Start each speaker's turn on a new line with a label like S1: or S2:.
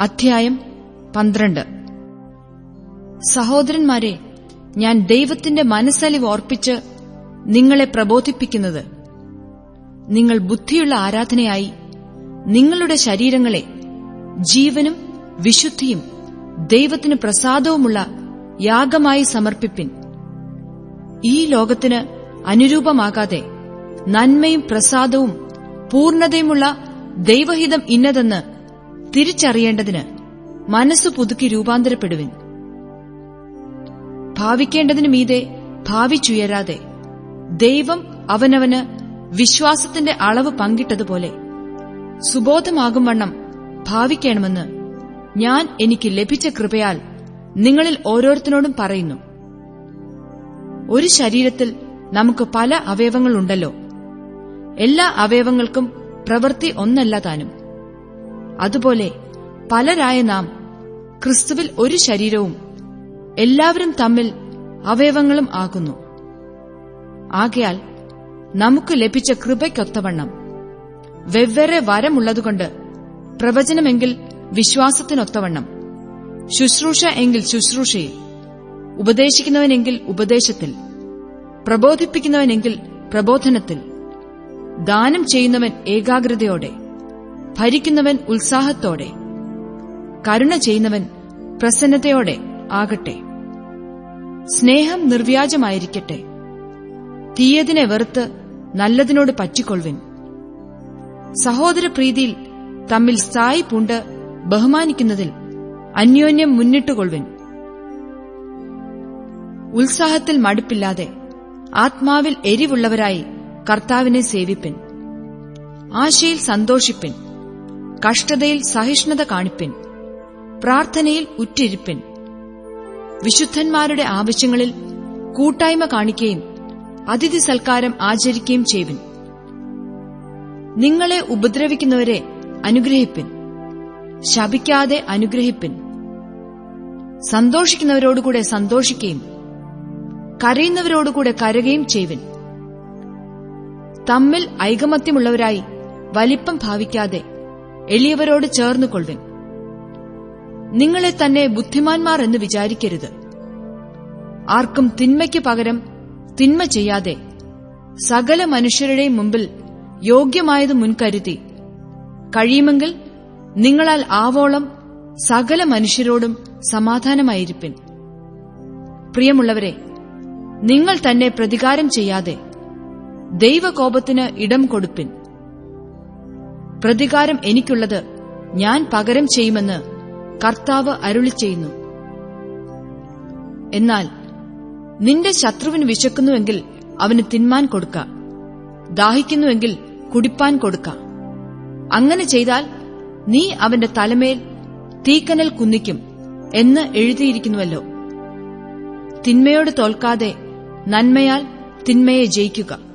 S1: അധ്യായം പന്ത്രണ്ട്. സഹോദരന്മാരെ ഞാൻ ദൈവത്തിന്റെ മനസ്സലിവ് ഓർപ്പിച്ച് നിങ്ങളെ പ്രബോധിപ്പിക്കുന്നത്. നിങ്ങൾ ബുദ്ധിയുള്ള ആരാധനയായി നിങ്ങളുടെ ശരീരങ്ങളെ ജീവനും വിശുദ്ധിയും ദൈവത്തിന് പ്രസാദവുമുള്ള യാഗമായി സമർപ്പിപ്പിൻ. ഈ ലോകത്തിന് അനുരൂപമാകാതെ നന്മയും പ്രസാദവും പൂർണതയുമുള്ള ദൈവഹിതം ഇന്നതെന്ന് തിരിച്ചറിയേണ്ടതിന് മനസ്സു പുതുക്കി രൂപാന്തരപ്പെടുവിൻ. ഭാവിക്കേണ്ടതിനു മീതെ ഭാവിച്ചുയരാതെ ദൈവം അവനവന് വിശ്വാസത്തിന്റെ അളവ് പങ്കിട്ടതുപോലെ സുബോധമാകും വണ്ണം ഭാവിക്കണമെന്ന് ഞാൻ എനിക്ക് ലഭിച്ച കൃപയാൽ നിങ്ങളിൽ ഓരോരുത്തരോടും പറയുന്നു. ഒരു ശരീരത്തിൽ നമുക്ക് പല അവയവങ്ങളുണ്ടല്ലോ. എല്ലാ അവയവങ്ങൾക്കും പ്രവൃത്തി ഒന്നല്ല താനും. അതുപോലെ പലരായ നാം ക്രിസ്തുവിൽ ഒരു ശരീരവും എല്ലാവരും തമ്മിൽ അവയവങ്ങളും ആകുന്നു. ആകയാൽ നമുക്ക് ലഭിച്ച കൃപയ്ക്കൊത്തവണ്ണം വെവ്വേറെ വരമുള്ളതുകൊണ്ട് പ്രവചനമെങ്കിൽ വിശ്വാസത്തിനൊത്തവണ്ണം ശുശ്രൂഷ എങ്കിൽ ശുശ്രൂഷയിൽ ഉപദേശിക്കുന്നവനെങ്കിൽ ഉപദേശത്തിൽ പ്രബോധിപ്പിക്കുന്നവനെങ്കിൽ പ്രബോധനത്തിൽ ദാനം ചെയ്യുന്നവൻ ഏകാഗ്രതയോടെ ഭരിക്കുന്നവൻ ഉത്സാഹത്തോടെ കരുണ ചെയ്യുന്നവൻ പ്രസന്നതയോടെ ആകട്ടെ. സ്നേഹം നിർവ്യാജമായിരിക്കട്ടെ. തീയതിനെ വെറുത്ത് നല്ലതിനോട് പറ്റിക്കൊള്ളുവിൻ. സഹോദരപ്രീതിയിൽ തമ്മിൽ സ്ഥായി പൂണ്ട് ബഹുമാനിക്കുന്നതിൽ അന്യോന്യം മുന്നിട്ടുകൊള്ളുവിൻ. ഉത്സാഹത്തിൽ മടുപ്പില്ലാതെ ആത്മാവിൽ എരിവുള്ളവരായി കർത്താവിനെ സേവിപ്പിൻ. ആശയിൽ സന്തോഷിപ്പിൻ. കഷ്ടതയിൽ സഹിഷ്ണുത കാണിപ്പിൻ പ്രാർത്ഥനയിൽ ഉറ്റിരിപ്പിൻ. വിശുദ്ധന്മാരുടെ ആവശ്യങ്ങളിൽ കൂട്ടായ്മ കാണിക്കുകയും അതിഥി സൽക്കാരം ആചരിക്കുകയും ചെയ്യുവിൻ നിങ്ങളെ ഉപദ്രവിക്കുന്നവരെ അനുഗ്രഹിപ്പിൻ ശപിക്കാതെ അനുഗ്രഹിപ്പിൻ. സന്തോഷിക്കുന്നവരോടുകൂടെ സന്തോഷിക്കുകയും കരയുന്നവരോടുകൂടെ കരയുകയും ചെയ്യുവിൻ തമ്മിൽ ഐകമത്യമുള്ളവരായി വലിപ്പം ഭാവിക്കാതെ എളിയവരോട് ചേർന്നുകൊള്ളുവിൻ നിങ്ങളെ തന്നെ ബുദ്ധിമാന്മാർ എന്ന് വിചാരിക്കരുത്. ആർക്കും തിന്മയ്ക്ക് പകരം തിന്മ ചെയ്യാതെ സകല മനുഷ്യരുടെയും മുമ്പിൽ യോഗ്യമായത് മുൻകരുതി കഴിയുമെങ്കിൽ നിങ്ങളാൽ ആവോളം സകല മനുഷ്യരോടും സമാധാനമായിരിപ്പിൻ. പ്രിയമുള്ളവരെ നിങ്ങൾ തന്നെ പ്രതികാരം ചെയ്യാതെ ദൈവകോപത്തിന് ഇടം കൊടുപ്പിൻ. പ്രതികാരം എനിക്കുള്ളത് ഞാൻ പകരം ചെയ്യുമെന്ന് കർത്താവ് അരുളി ചെയ്യുന്നു. എന്നാൽ നിന്റെ ശത്രുവിന് വിശക്കുന്നുവെങ്കിൽ അവന് തിന്മാൻ കൊടുക്ക. ദാഹിക്കുന്നുവെങ്കിൽ കുടിപ്പാൻ കൊടുക്ക. അങ്ങനെ ചെയ്താൽ നീ അവന്റെ തലമേൽ തീക്കനൽ കുന്നിക്കും എന്ന് എഴുതിയിരിക്കുന്നുവല്ലോ. തിന്മയോട് തോൽക്കാതെ നന്മയാൽ തിന്മയെ ജയിക്കുക.